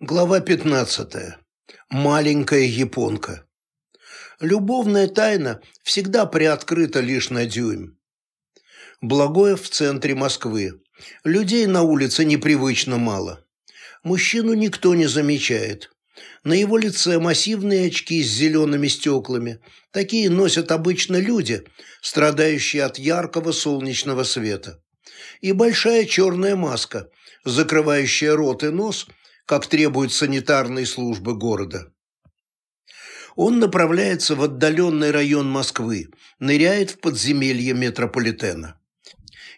Глава 15. Маленькая японка. Любовная тайна всегда приоткрыта лишь на дюйм. Благоев в центре Москвы. Людей на улице непривычно мало. Мужчину никто не замечает. На его лице массивные очки с зелеными стеклами. Такие носят обычно люди, страдающие от яркого солнечного света. И большая черная маска, закрывающая рот и нос – как требуют санитарные службы города. Он направляется в отдаленный район Москвы, ныряет в подземелье метрополитена.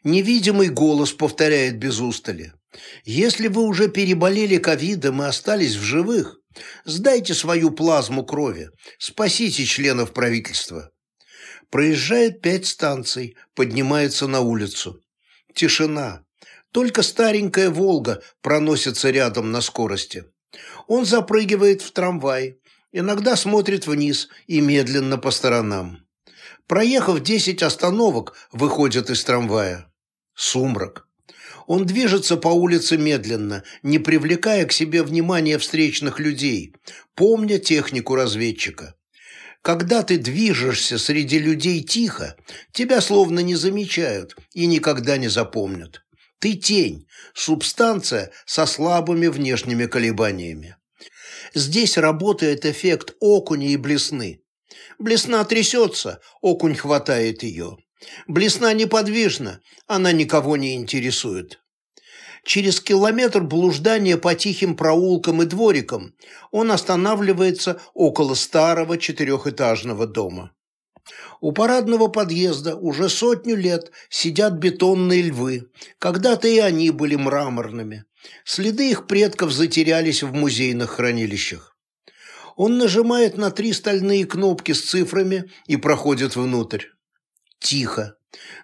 Невидимый голос повторяет без устали. «Если вы уже переболели ковидом и остались в живых, сдайте свою плазму крови, спасите членов правительства». Проезжает пять станций, поднимается на улицу. Тишина. Только старенькая «Волга» проносится рядом на скорости. Он запрыгивает в трамвай, иногда смотрит вниз и медленно по сторонам. Проехав 10 остановок, выходит из трамвая. Сумрак. Он движется по улице медленно, не привлекая к себе внимания встречных людей, помня технику разведчика. Когда ты движешься среди людей тихо, тебя словно не замечают и никогда не запомнят. Ты тень, субстанция со слабыми внешними колебаниями. Здесь работает эффект окуня и блесны. Блесна трясется, окунь хватает ее. Блесна неподвижна, она никого не интересует. Через километр блуждания по тихим проулкам и дворикам он останавливается около старого четырехэтажного дома. У парадного подъезда уже сотню лет сидят бетонные львы. Когда-то и они были мраморными. Следы их предков затерялись в музейных хранилищах. Он нажимает на три стальные кнопки с цифрами и проходит внутрь. Тихо.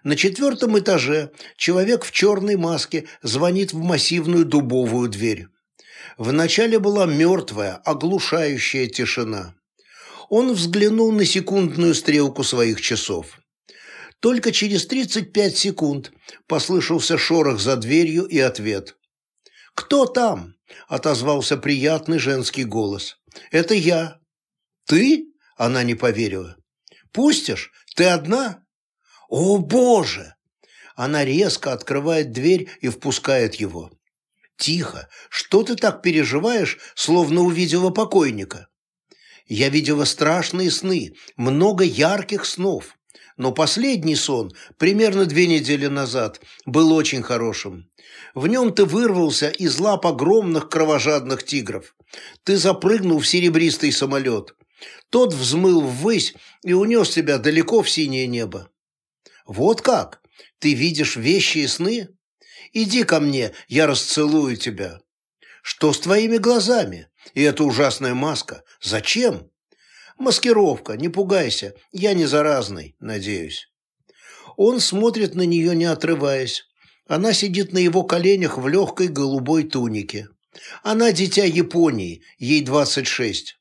На четвертом этаже человек в черной маске звонит в массивную дубовую дверь. Вначале была мертвая, оглушающая тишина он взглянул на секундную стрелку своих часов. Только через 35 секунд послышался шорох за дверью и ответ. «Кто там?» – отозвался приятный женский голос. «Это я». «Ты?» – она не поверила. «Пустишь? Ты одна?» «О, Боже!» Она резко открывает дверь и впускает его. «Тихо! Что ты так переживаешь, словно увидела покойника?» Я видела страшные сны, много ярких снов. Но последний сон, примерно две недели назад, был очень хорошим. В нем ты вырвался из лап огромных кровожадных тигров. Ты запрыгнул в серебристый самолет. Тот взмыл ввысь и унес тебя далеко в синее небо. Вот как? Ты видишь вещи и сны? Иди ко мне, я расцелую тебя. Что с твоими глазами? И эта ужасная маска. Зачем? Маскировка, не пугайся. Я не заразный, надеюсь. Он смотрит на нее, не отрываясь. Она сидит на его коленях в легкой голубой тунике. Она дитя Японии, ей 26.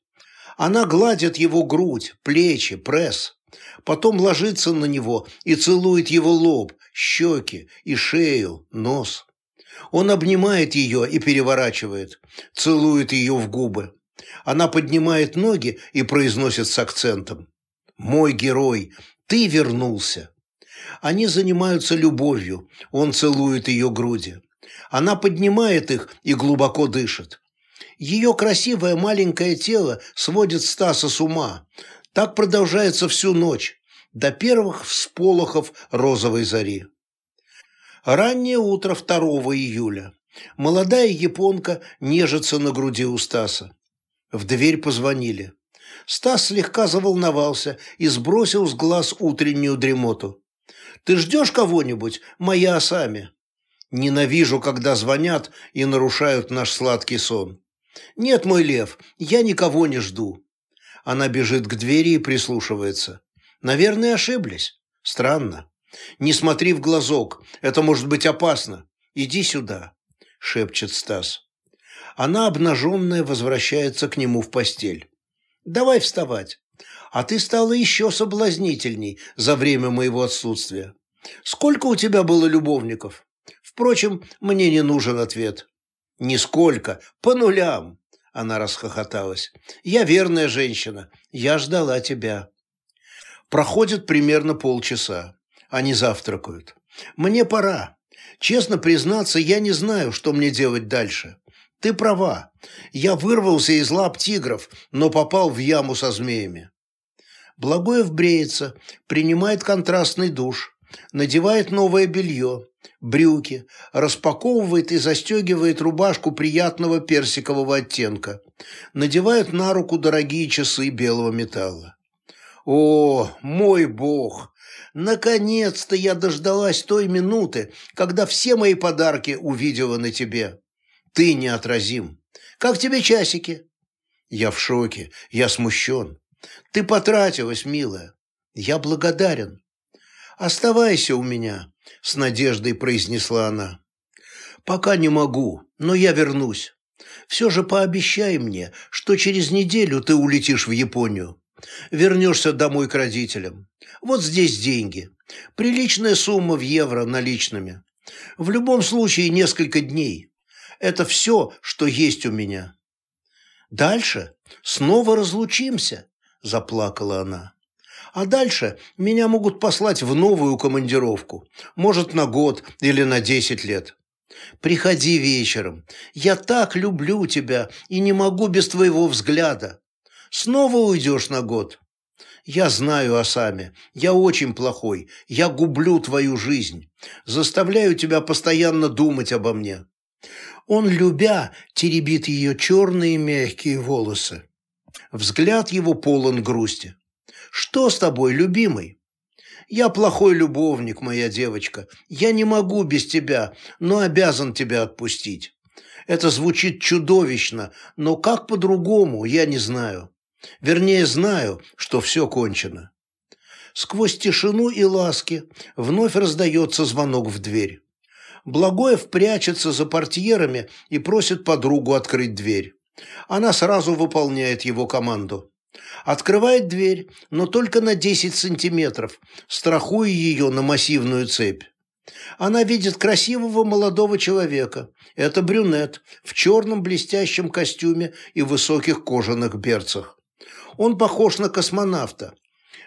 Она гладит его грудь, плечи, пресс. Потом ложится на него и целует его лоб, щеки и шею, нос. Он обнимает ее и переворачивает, целует ее в губы. Она поднимает ноги и произносит с акцентом. «Мой герой, ты вернулся!» Они занимаются любовью, он целует ее груди. Она поднимает их и глубоко дышит. Ее красивое маленькое тело сводит Стаса с ума. Так продолжается всю ночь, до первых всполохов розовой зари. Раннее утро 2 июля. Молодая японка нежится на груди у Стаса. В дверь позвонили. Стас слегка заволновался и сбросил с глаз утреннюю дремоту. «Ты ждешь кого-нибудь, моя Асами?» «Ненавижу, когда звонят и нарушают наш сладкий сон». «Нет, мой лев, я никого не жду». Она бежит к двери и прислушивается. «Наверное, ошиблись. Странно». «Не смотри в глазок, это может быть опасно. Иди сюда», – шепчет Стас. Она, обнаженная, возвращается к нему в постель. «Давай вставать. А ты стала еще соблазнительней за время моего отсутствия. Сколько у тебя было любовников? Впрочем, мне не нужен ответ». «Нисколько, по нулям. Она расхохоталась. «Я верная женщина. Я ждала тебя». Проходит примерно полчаса. Они завтракают. «Мне пора. Честно признаться, я не знаю, что мне делать дальше. Ты права. Я вырвался из лап тигров, но попал в яму со змеями». Благоев бреется, принимает контрастный душ, надевает новое белье, брюки, распаковывает и застегивает рубашку приятного персикового оттенка, надевает на руку дорогие часы белого металла. О, мой бог! Наконец-то я дождалась той минуты, когда все мои подарки увидела на тебе. Ты неотразим. Как тебе часики? Я в шоке, я смущен. Ты потратилась, милая. Я благодарен. Оставайся у меня, с надеждой произнесла она. Пока не могу, но я вернусь. Все же пообещай мне, что через неделю ты улетишь в Японию. Вернешься домой к родителям. Вот здесь деньги. Приличная сумма в евро наличными. В любом случае несколько дней. Это все, что есть у меня. Дальше снова разлучимся, заплакала она. А дальше меня могут послать в новую командировку, может, на год или на десять лет. Приходи вечером. Я так люблю тебя и не могу без твоего взгляда. Снова уйдешь на год? Я знаю, Асами, я очень плохой. Я гублю твою жизнь. Заставляю тебя постоянно думать обо мне. Он, любя, теребит ее черные мягкие волосы. Взгляд его полон грусти. «Что с тобой, любимый?» «Я плохой любовник, моя девочка. Я не могу без тебя, но обязан тебя отпустить. Это звучит чудовищно, но как по-другому, я не знаю. Вернее, знаю, что все кончено. Сквозь тишину и ласки вновь раздается звонок в дверь. Благоев прячется за портьерами и просит подругу открыть дверь. Она сразу выполняет его команду. Открывает дверь, но только на 10 сантиметров, страхуя ее на массивную цепь. Она видит красивого молодого человека. Это брюнет в черном блестящем костюме и высоких кожаных берцах. Он похож на космонавта.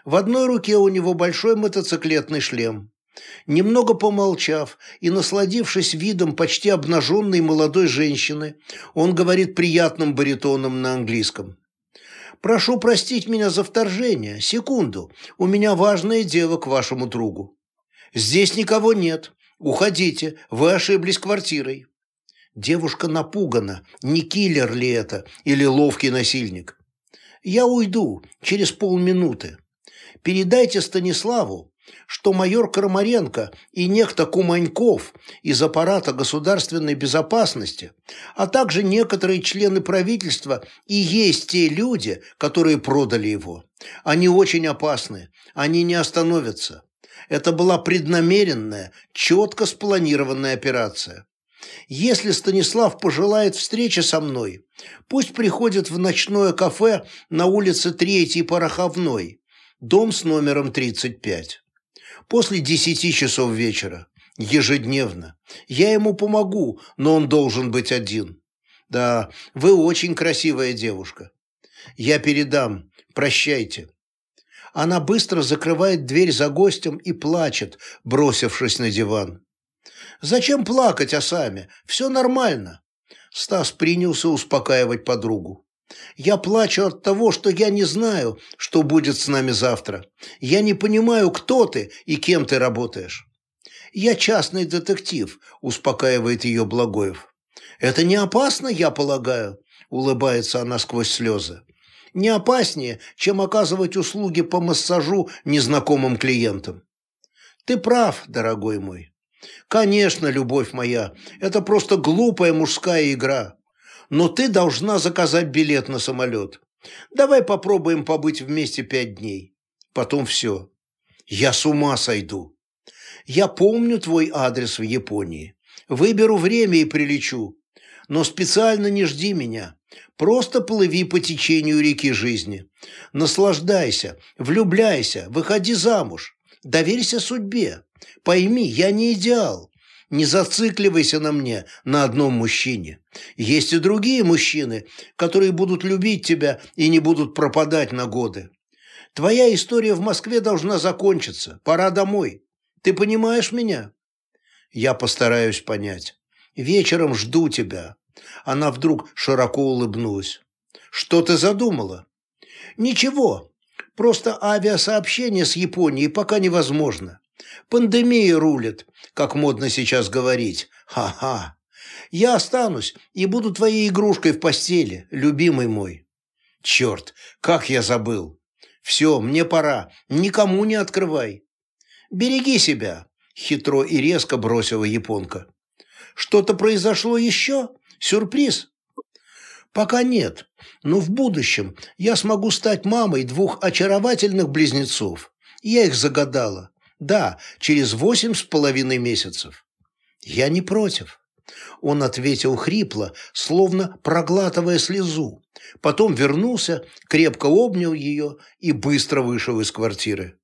В одной руке у него большой мотоциклетный шлем. Немного помолчав и насладившись видом почти обнаженной молодой женщины, он говорит приятным баритоном на английском. «Прошу простить меня за вторжение. Секунду. У меня важное дело к вашему другу». «Здесь никого нет. Уходите. Вы ошиблись квартирой». Девушка напугана, не киллер ли это или ловкий насильник. Я уйду через полминуты. Передайте Станиславу, что майор Крамаренко и некто Куманьков из аппарата государственной безопасности, а также некоторые члены правительства и есть те люди, которые продали его. Они очень опасны, они не остановятся. Это была преднамеренная, четко спланированная операция. Если Станислав пожелает встречи со мной, пусть приходит в ночное кафе на улице Третьей Пороховной, дом с номером 35. После десяти часов вечера, ежедневно. Я ему помогу, но он должен быть один. Да, вы очень красивая девушка. Я передам. Прощайте. Она быстро закрывает дверь за гостем и плачет, бросившись на диван. Зачем плакать, Асами? Все нормально. Стас принялся успокаивать подругу. Я плачу от того, что я не знаю, что будет с нами завтра. Я не понимаю, кто ты и кем ты работаешь. Я частный детектив, успокаивает ее Благоев. Это не опасно, я полагаю, улыбается она сквозь слезы. Не опаснее, чем оказывать услуги по массажу незнакомым клиентам. Ты прав, дорогой мой. Конечно, любовь моя, это просто глупая мужская игра. Но ты должна заказать билет на самолет. Давай попробуем побыть вместе пять дней. Потом все. Я с ума сойду. Я помню твой адрес в Японии. Выберу время и прилечу. Но специально не жди меня. Просто плыви по течению реки жизни. Наслаждайся, влюбляйся, выходи замуж. Доверься судьбе. Пойми, я не идеал. Не зацикливайся на мне, на одном мужчине. Есть и другие мужчины, которые будут любить тебя и не будут пропадать на годы. Твоя история в Москве должна закончиться. Пора домой. Ты понимаешь меня? Я постараюсь понять. Вечером жду тебя. Она вдруг широко улыбнулась. Что ты задумала? Ничего. Просто авиасообщение с Японией пока невозможно. Пандемия рулит, как модно сейчас говорить. Ха-ха. Я останусь и буду твоей игрушкой в постели, любимый мой. Черт, как я забыл. Все, мне пора. Никому не открывай. Береги себя, хитро и резко бросила японка. Что-то произошло еще? Сюрприз? Пока нет, но в будущем я смогу стать мамой двух очаровательных близнецов. Я их загадала. Да, через восемь с половиной месяцев. Я не против. Он ответил хрипло, словно проглатывая слезу. Потом вернулся, крепко обнял ее и быстро вышел из квартиры.